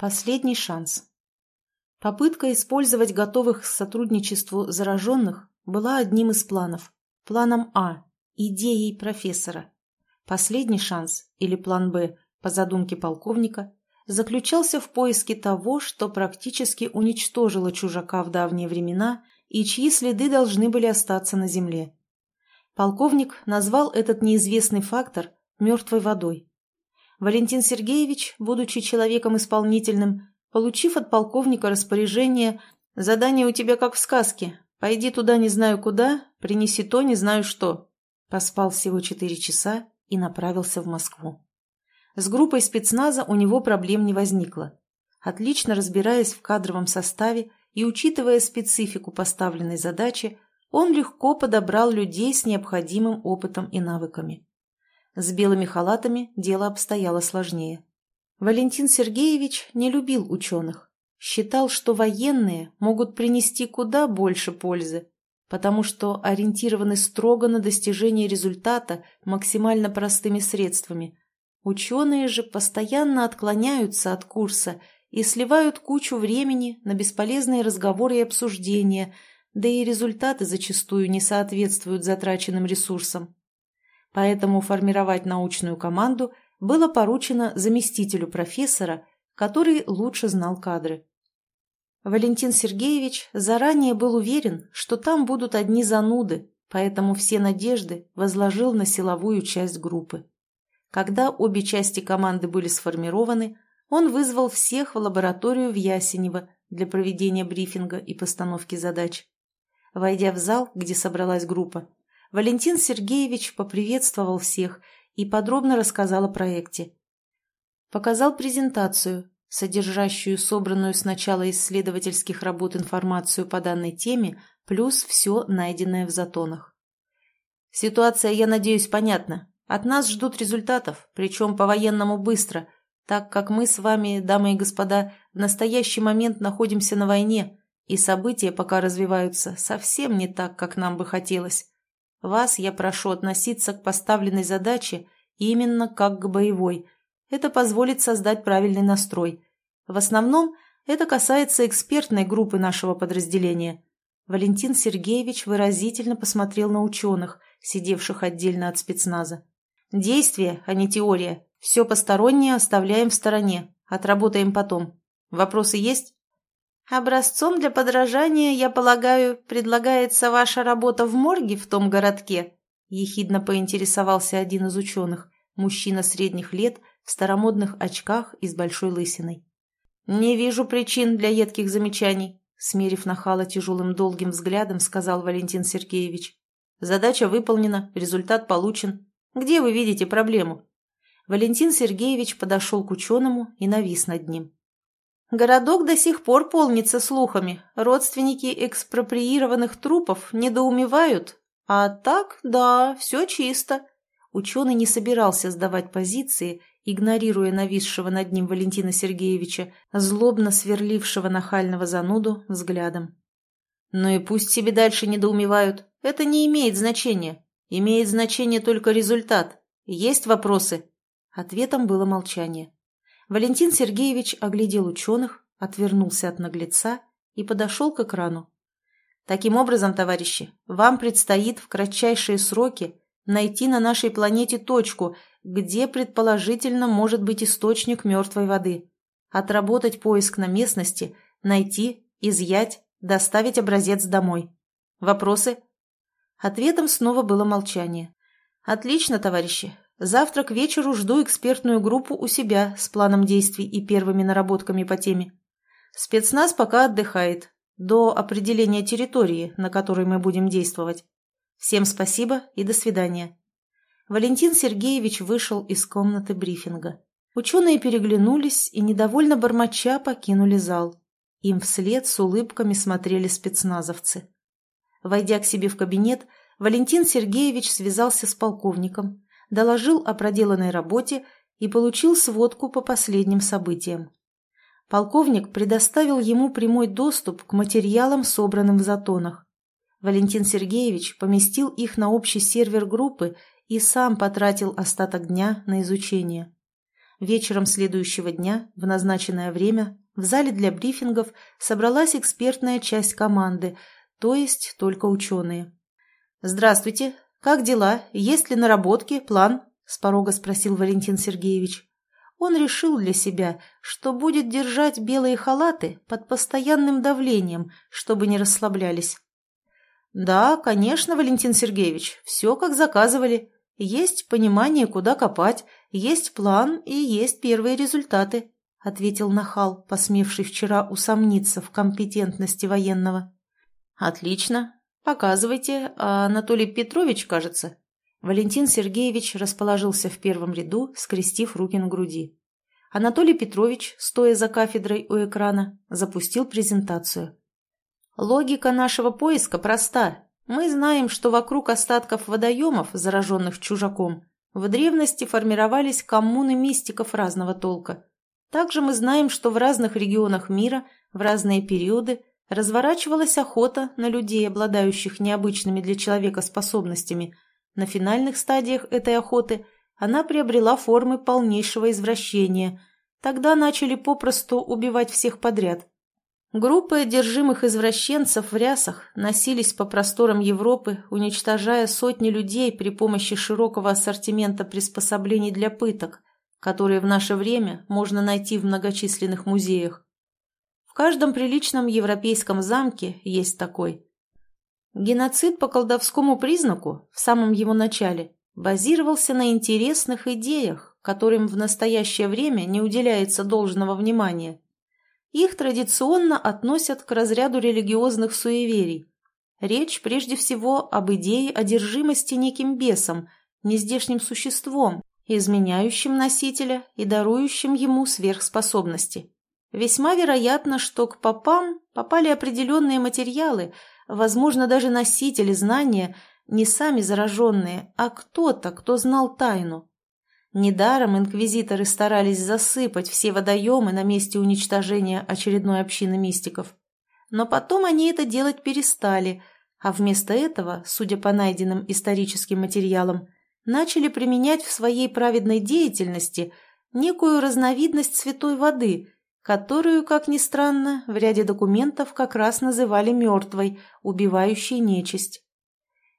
Последний шанс. Попытка использовать готовых к сотрудничеству зараженных была одним из планов. Планом А, идеей профессора. Последний шанс, или план Б, по задумке полковника, заключался в поиске того, что практически уничтожило чужака в давние времена и чьи следы должны были остаться на земле. Полковник назвал этот неизвестный фактор мертвой водой. Валентин Сергеевич, будучи человеком исполнительным, получив от полковника распоряжение «Задание у тебя как в сказке. Пойди туда не знаю куда, принеси то не знаю что», поспал всего четыре часа и направился в Москву. С группой спецназа у него проблем не возникло. Отлично разбираясь в кадровом составе и учитывая специфику поставленной задачи, он легко подобрал людей с необходимым опытом и навыками. С белыми халатами дело обстояло сложнее. Валентин Сергеевич не любил ученых. Считал, что военные могут принести куда больше пользы, потому что ориентированы строго на достижение результата максимально простыми средствами. Ученые же постоянно отклоняются от курса и сливают кучу времени на бесполезные разговоры и обсуждения, да и результаты зачастую не соответствуют затраченным ресурсам. Поэтому формировать научную команду было поручено заместителю профессора, который лучше знал кадры. Валентин Сергеевич заранее был уверен, что там будут одни зануды, поэтому все надежды возложил на силовую часть группы. Когда обе части команды были сформированы, он вызвал всех в лабораторию в Ясенево для проведения брифинга и постановки задач. Войдя в зал, где собралась группа, Валентин Сергеевич поприветствовал всех и подробно рассказал о проекте. Показал презентацию, содержащую собранную с начала исследовательских работ информацию по данной теме, плюс все найденное в затонах. Ситуация, я надеюсь, понятна. От нас ждут результатов, причем по-военному быстро, так как мы с вами, дамы и господа, в настоящий момент находимся на войне, и события пока развиваются совсем не так, как нам бы хотелось. Вас я прошу относиться к поставленной задаче именно как к боевой. Это позволит создать правильный настрой. В основном это касается экспертной группы нашего подразделения. Валентин Сергеевич выразительно посмотрел на ученых, сидевших отдельно от спецназа. Действие, а не теория. Все постороннее оставляем в стороне. Отработаем потом. Вопросы есть? Образцом для подражания, я полагаю, предлагается ваша работа в морге в том городке? Ехидно поинтересовался один из ученых, мужчина средних лет, в старомодных очках и с большой лысиной. «Не вижу причин для едких замечаний», — смерив нахала тяжелым долгим взглядом, сказал Валентин Сергеевич. «Задача выполнена, результат получен. Где вы видите проблему?» Валентин Сергеевич подошел к ученому и навис над ним. Городок до сих пор полнится слухами. Родственники экспроприированных трупов недоумевают. А так, да, все чисто. Ученый не собирался сдавать позиции, игнорируя нависшего над ним Валентина Сергеевича, злобно сверлившего нахального зануду взглядом. Ну и пусть себе дальше недоумевают. Это не имеет значения. Имеет значение только результат. Есть вопросы? Ответом было молчание. Валентин Сергеевич оглядел ученых, отвернулся от наглеца и подошел к экрану. Таким образом, товарищи, вам предстоит в кратчайшие сроки найти на нашей планете точку, где предположительно может быть источник мертвой воды, отработать поиск на местности, найти, изъять, доставить образец домой. Вопросы? Ответом снова было молчание. Отлично, товарищи. Завтра к вечеру жду экспертную группу у себя с планом действий и первыми наработками по теме. Спецназ пока отдыхает, до определения территории, на которой мы будем действовать. Всем спасибо и до свидания. Валентин Сергеевич вышел из комнаты брифинга. Ученые переглянулись и, недовольно бормоча, покинули зал. Им вслед с улыбками смотрели спецназовцы. Войдя к себе в кабинет, Валентин Сергеевич связался с полковником, доложил о проделанной работе и получил сводку по последним событиям. Полковник предоставил ему прямой доступ к материалам, собранным в затонах. Валентин Сергеевич поместил их на общий сервер группы и сам потратил остаток дня на изучение. Вечером следующего дня, в назначенное время, в зале для брифингов собралась экспертная часть команды, то есть только ученые. «Здравствуйте. Как дела? Есть ли наработки, план?» – с порога спросил Валентин Сергеевич. Он решил для себя, что будет держать белые халаты под постоянным давлением, чтобы не расслаблялись. «Да, конечно, Валентин Сергеевич, все как заказывали. Есть понимание, куда копать, есть план и есть первые результаты», ответил Нахал, посмевший вчера усомниться в компетентности военного. «Отлично. Показывайте. А Анатолий Петрович, кажется?» Валентин Сергеевич расположился в первом ряду, скрестив руки на груди. Анатолий Петрович, стоя за кафедрой у экрана, запустил презентацию. Логика нашего поиска проста. Мы знаем, что вокруг остатков водоемов, зараженных чужаком, в древности формировались коммуны мистиков разного толка. Также мы знаем, что в разных регионах мира в разные периоды разворачивалась охота на людей, обладающих необычными для человека способностями. На финальных стадиях этой охоты она приобрела формы полнейшего извращения. Тогда начали попросту убивать всех подряд. Группы одержимых извращенцев в рясах носились по просторам Европы, уничтожая сотни людей при помощи широкого ассортимента приспособлений для пыток, которые в наше время можно найти в многочисленных музеях. В каждом приличном европейском замке есть такой. Геноцид по колдовскому признаку, в самом его начале, базировался на интересных идеях, которым в настоящее время не уделяется должного внимания. Их традиционно относят к разряду религиозных суеверий. Речь прежде всего об идее одержимости неким бесом, нездешним существом, изменяющим носителя и дарующим ему сверхспособности. Весьма вероятно, что к попам попали определенные материалы, возможно, даже носители знания, не сами зараженные, а кто-то, кто знал тайну. Недаром инквизиторы старались засыпать все водоемы на месте уничтожения очередной общины мистиков. Но потом они это делать перестали, а вместо этого, судя по найденным историческим материалам, начали применять в своей праведной деятельности некую разновидность святой воды, которую, как ни странно, в ряде документов как раз называли мертвой, убивающей нечисть.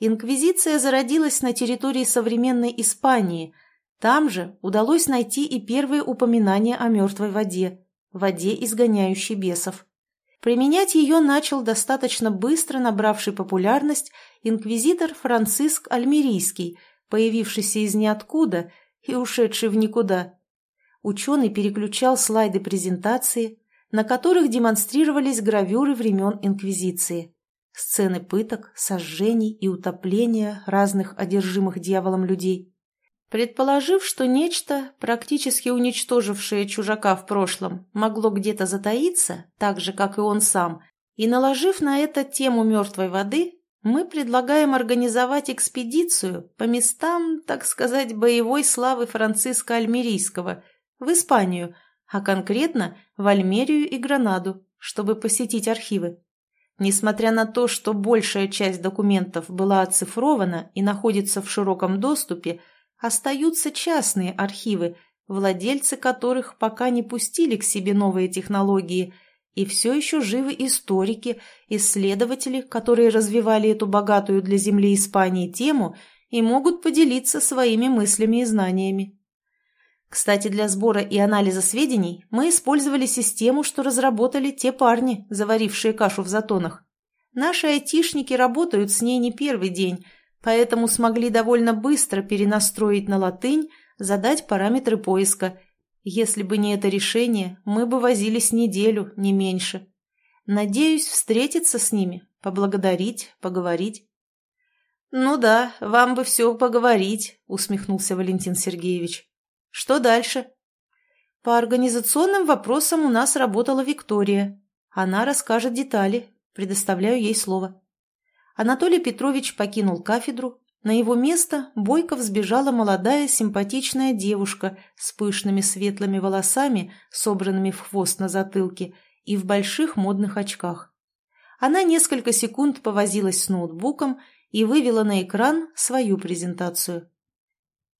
Инквизиция зародилась на территории современной Испании – там же удалось найти и первые упоминания о мертвой воде, воде, изгоняющей бесов. Применять ее начал достаточно быстро набравший популярность инквизитор Франциск Альмерийский, появившийся из ниоткуда и ушедший в никуда. Ученый переключал слайды презентации, на которых демонстрировались гравюры времен Инквизиции. Сцены пыток, сожжений и утопления разных одержимых дьяволом людей. Предположив, что нечто, практически уничтожившее чужака в прошлом, могло где-то затаиться, так же, как и он сам, и наложив на это тему мертвой воды, мы предлагаем организовать экспедицию по местам, так сказать, боевой славы Франциска Альмерийского в Испанию, а конкретно в Альмерию и Гранаду, чтобы посетить архивы. Несмотря на то, что большая часть документов была оцифрована и находится в широком доступе, остаются частные архивы, владельцы которых пока не пустили к себе новые технологии, и все еще живы историки, исследователи, которые развивали эту богатую для земли Испании тему и могут поделиться своими мыслями и знаниями. Кстати, для сбора и анализа сведений мы использовали систему, что разработали те парни, заварившие кашу в затонах. Наши айтишники работают с ней не первый день, поэтому смогли довольно быстро перенастроить на латынь, задать параметры поиска. Если бы не это решение, мы бы возились неделю, не меньше. Надеюсь встретиться с ними, поблагодарить, поговорить. «Ну да, вам бы все поговорить», — усмехнулся Валентин Сергеевич. «Что дальше?» «По организационным вопросам у нас работала Виктория. Она расскажет детали. Предоставляю ей слово». Анатолий Петрович покинул кафедру. На его место бойко взбежала молодая симпатичная девушка с пышными светлыми волосами, собранными в хвост на затылке, и в больших модных очках. Она несколько секунд повозилась с ноутбуком и вывела на экран свою презентацию.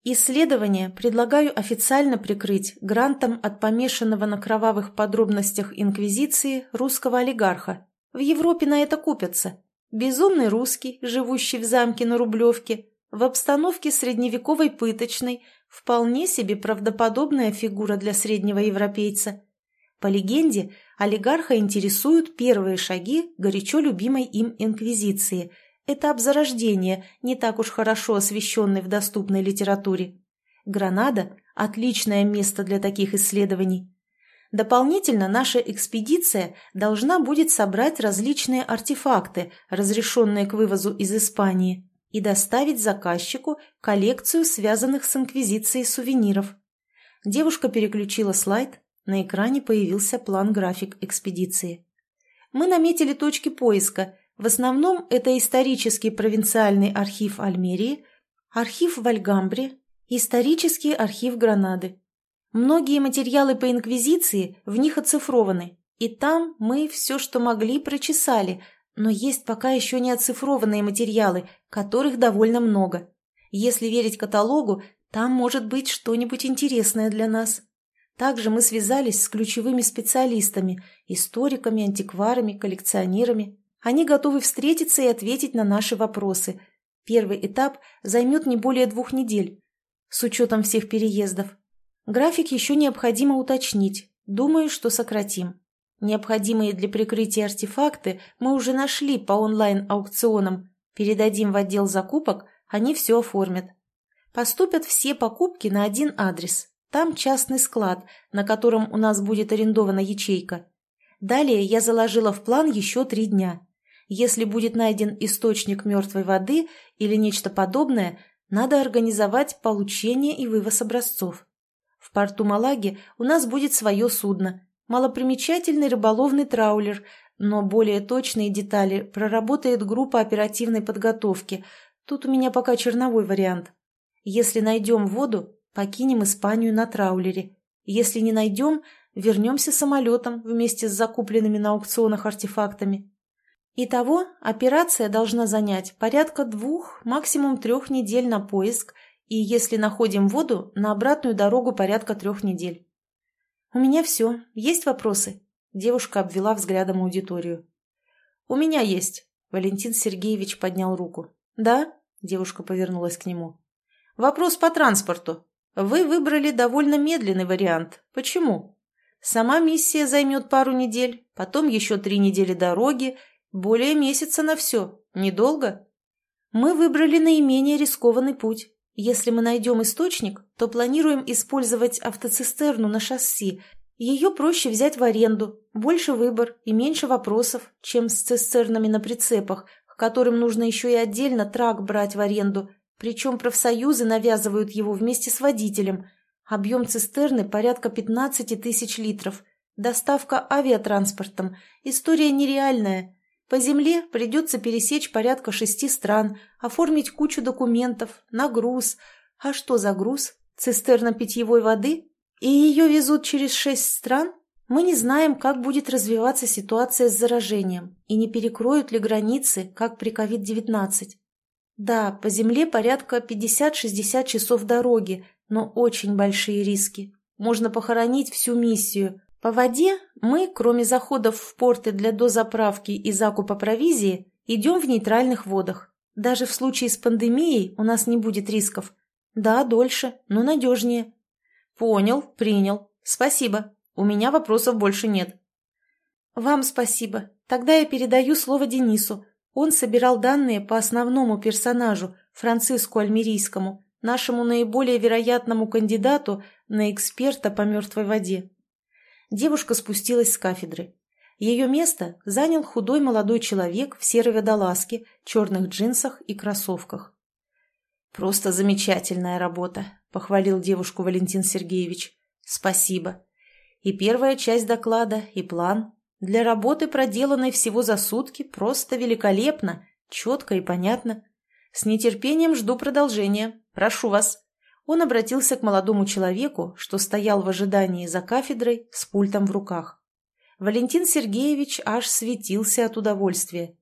Исследование предлагаю официально прикрыть грантом от помешанного на кровавых подробностях Инквизиции русского олигарха. В Европе на это купятся. Безумный русский, живущий в замке на Рублевке, в обстановке средневековой пыточной, вполне себе правдоподобная фигура для среднего европейца. По легенде, олигарха интересуют первые шаги горячо любимой им инквизиции. Этап зарождения, не так уж хорошо освещенный в доступной литературе. Гранада – отличное место для таких исследований. Дополнительно наша экспедиция должна будет собрать различные артефакты, разрешенные к вывозу из Испании, и доставить заказчику коллекцию связанных с инквизицией сувениров. Девушка переключила слайд, на экране появился план-график экспедиции. Мы наметили точки поиска. В основном это исторический провинциальный архив Альмерии, архив в Альгамбре, исторический архив Гранады. Многие материалы по инквизиции в них оцифрованы, и там мы все, что могли, прочесали, но есть пока еще не оцифрованные материалы, которых довольно много. Если верить каталогу, там может быть что-нибудь интересное для нас. Также мы связались с ключевыми специалистами, историками, антикварами, коллекционерами. Они готовы встретиться и ответить на наши вопросы. Первый этап займет не более двух недель, с учетом всех переездов. График еще необходимо уточнить. Думаю, что сократим. Необходимые для прикрытия артефакты мы уже нашли по онлайн-аукционам. Передадим в отдел закупок, они все оформят. Поступят все покупки на один адрес. Там частный склад, на котором у нас будет арендована ячейка. Далее я заложила в план еще три дня. Если будет найден источник мертвой воды или нечто подобное, надо организовать получение и вывоз образцов. В порту Малаги у нас будет свое судно, малопримечательный рыболовный траулер, но более точные детали проработает группа оперативной подготовки. Тут у меня пока черновой вариант. Если найдем воду, покинем Испанию на траулере. Если не найдем, вернемся самолетом вместе с закупленными на аукционах артефактами. Итого, операция должна занять порядка двух, максимум трех недель на поиск и, если находим воду, на обратную дорогу порядка трех недель. «У меня все. Есть вопросы?» Девушка обвела взглядом аудиторию. «У меня есть». Валентин Сергеевич поднял руку. «Да?» Девушка повернулась к нему. «Вопрос по транспорту. Вы выбрали довольно медленный вариант. Почему? Сама миссия займет пару недель, потом еще три недели дороги, более месяца на все. Недолго?» «Мы выбрали наименее рискованный путь. Если мы найдем источник, то планируем использовать автоцистерну на шасси. Ее проще взять в аренду, больше выбор и меньше вопросов, чем с цистернами на прицепах, к которым нужно еще и отдельно трак брать в аренду, причем профсоюзы навязывают его вместе с водителем. Объем цистерны порядка 15 тысяч литров. Доставка авиатранспортом. История нереальная. По земле придется пересечь порядка шести стран, оформить кучу документов, на груз. А что за груз? Цистерна питьевой воды? И ее везут через шесть стран? Мы не знаем, как будет развиваться ситуация с заражением и не перекроют ли границы, как при COVID-19. Да, по земле порядка 50-60 часов дороги, но очень большие риски. Можно похоронить всю миссию, по воде мы, кроме заходов в порты для дозаправки и закупа провизии, идем в нейтральных водах. Даже в случае с пандемией у нас не будет рисков. Да, дольше, но надежнее. Понял, принял. Спасибо. У меня вопросов больше нет. Вам спасибо. Тогда я передаю слово Денису. Он собирал данные по основному персонажу, Франциску Альмерийскому, нашему наиболее вероятному кандидату на эксперта по мертвой воде. Девушка спустилась с кафедры. Ее место занял худой молодой человек в серой водолазке, черных джинсах и кроссовках. «Просто замечательная работа», — похвалил девушку Валентин Сергеевич. «Спасибо. И первая часть доклада, и план. Для работы, проделанной всего за сутки, просто великолепно, четко и понятно. С нетерпением жду продолжения. Прошу вас». Он обратился к молодому человеку, что стоял в ожидании за кафедрой с пультом в руках. Валентин Сергеевич аж светился от удовольствия.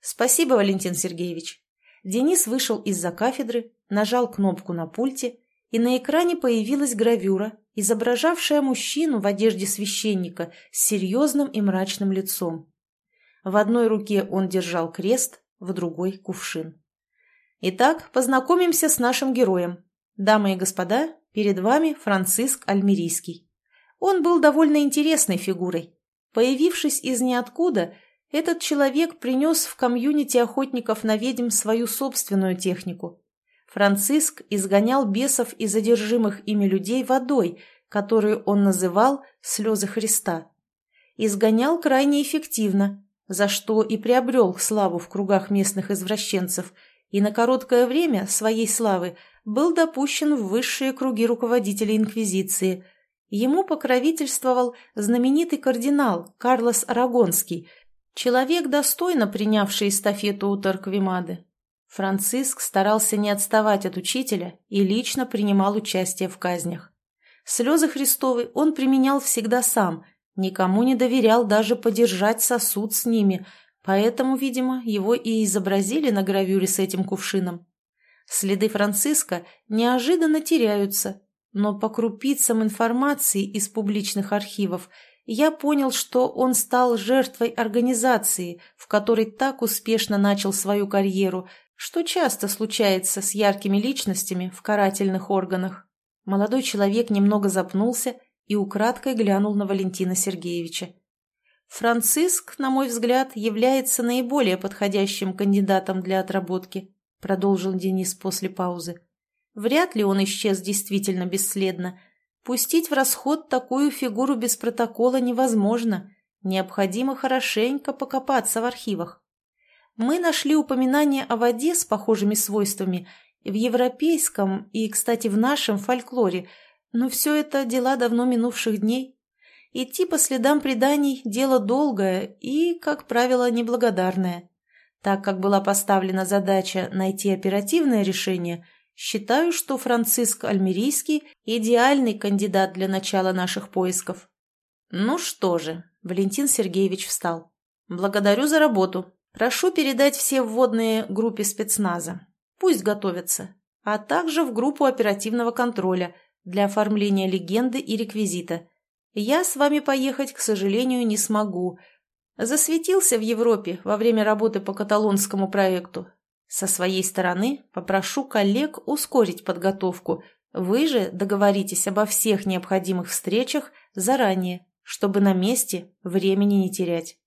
«Спасибо, Валентин Сергеевич». Денис вышел из-за кафедры, нажал кнопку на пульте, и на экране появилась гравюра, изображавшая мужчину в одежде священника с серьезным и мрачным лицом. В одной руке он держал крест, в другой – кувшин. Итак, познакомимся с нашим героем. Дамы и господа, перед вами Франциск Альмерийский. Он был довольно интересной фигурой. Появившись из ниоткуда, этот человек принес в комьюнити охотников на ведьм свою собственную технику. Франциск изгонял бесов и задержимых ими людей водой, которую он называл «слезы Христа». Изгонял крайне эффективно, за что и приобрел славу в кругах местных извращенцев, и на короткое время своей славы был допущен в высшие круги руководителей Инквизиции. Ему покровительствовал знаменитый кардинал Карлос Арагонский, человек, достойно принявший эстафету у Торквемады. Франциск старался не отставать от учителя и лично принимал участие в казнях. Слезы Христовы он применял всегда сам – Никому не доверял даже подержать сосуд с ними, поэтому, видимо, его и изобразили на гравюре с этим кувшином. Следы Франциска неожиданно теряются, но по крупицам информации из публичных архивов я понял, что он стал жертвой организации, в которой так успешно начал свою карьеру, что часто случается с яркими личностями в карательных органах. Молодой человек немного запнулся и украдкой глянул на Валентина Сергеевича. «Франциск, на мой взгляд, является наиболее подходящим кандидатом для отработки», продолжил Денис после паузы. «Вряд ли он исчез действительно бесследно. Пустить в расход такую фигуру без протокола невозможно. Необходимо хорошенько покопаться в архивах. Мы нашли упоминание о воде с похожими свойствами в европейском и, кстати, в нашем фольклоре – но все это дела давно минувших дней. Идти по следам преданий – дело долгое и, как правило, неблагодарное. Так как была поставлена задача найти оперативное решение, считаю, что Франциск Альмерийский – идеальный кандидат для начала наших поисков. Ну что же, Валентин Сергеевич встал. Благодарю за работу. Прошу передать все вводные группе спецназа. Пусть готовятся. А также в группу оперативного контроля – для оформления легенды и реквизита. Я с вами поехать, к сожалению, не смогу. Засветился в Европе во время работы по каталонскому проекту. Со своей стороны попрошу коллег ускорить подготовку. Вы же договоритесь обо всех необходимых встречах заранее, чтобы на месте времени не терять.